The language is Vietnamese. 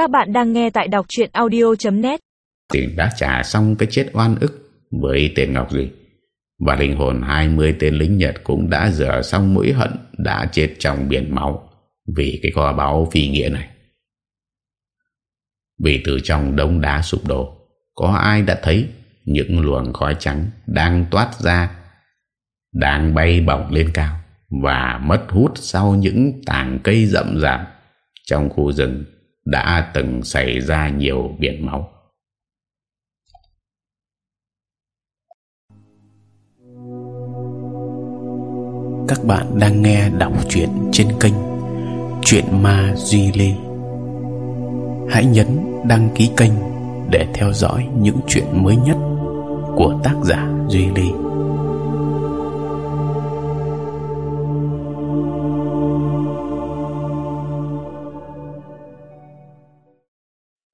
Các bạn đang nghe tại đọc chuyện audio.net tiền đã trả xong cái chết oan ức với tiền Ngọc gì Và linh hồn 20 tên lính Nhật cũng đã rửa xong mũi hận đã chết trong biển máu vì cái kho báu phi nghĩa này. Vì từ trong đống đá sụp đổ, có ai đã thấy những luồng khói trắng đang toát ra, đang bay bổng lên cao và mất hút sau những tảng cây rậm rạp trong khu rừng? Đã từng xảy ra nhiều biển máu. Các bạn đang nghe đọc truyện trên kênh Chuyện Ma Duy Lê. Hãy nhấn đăng ký kênh để theo dõi những chuyện mới nhất của tác giả Duy Lê.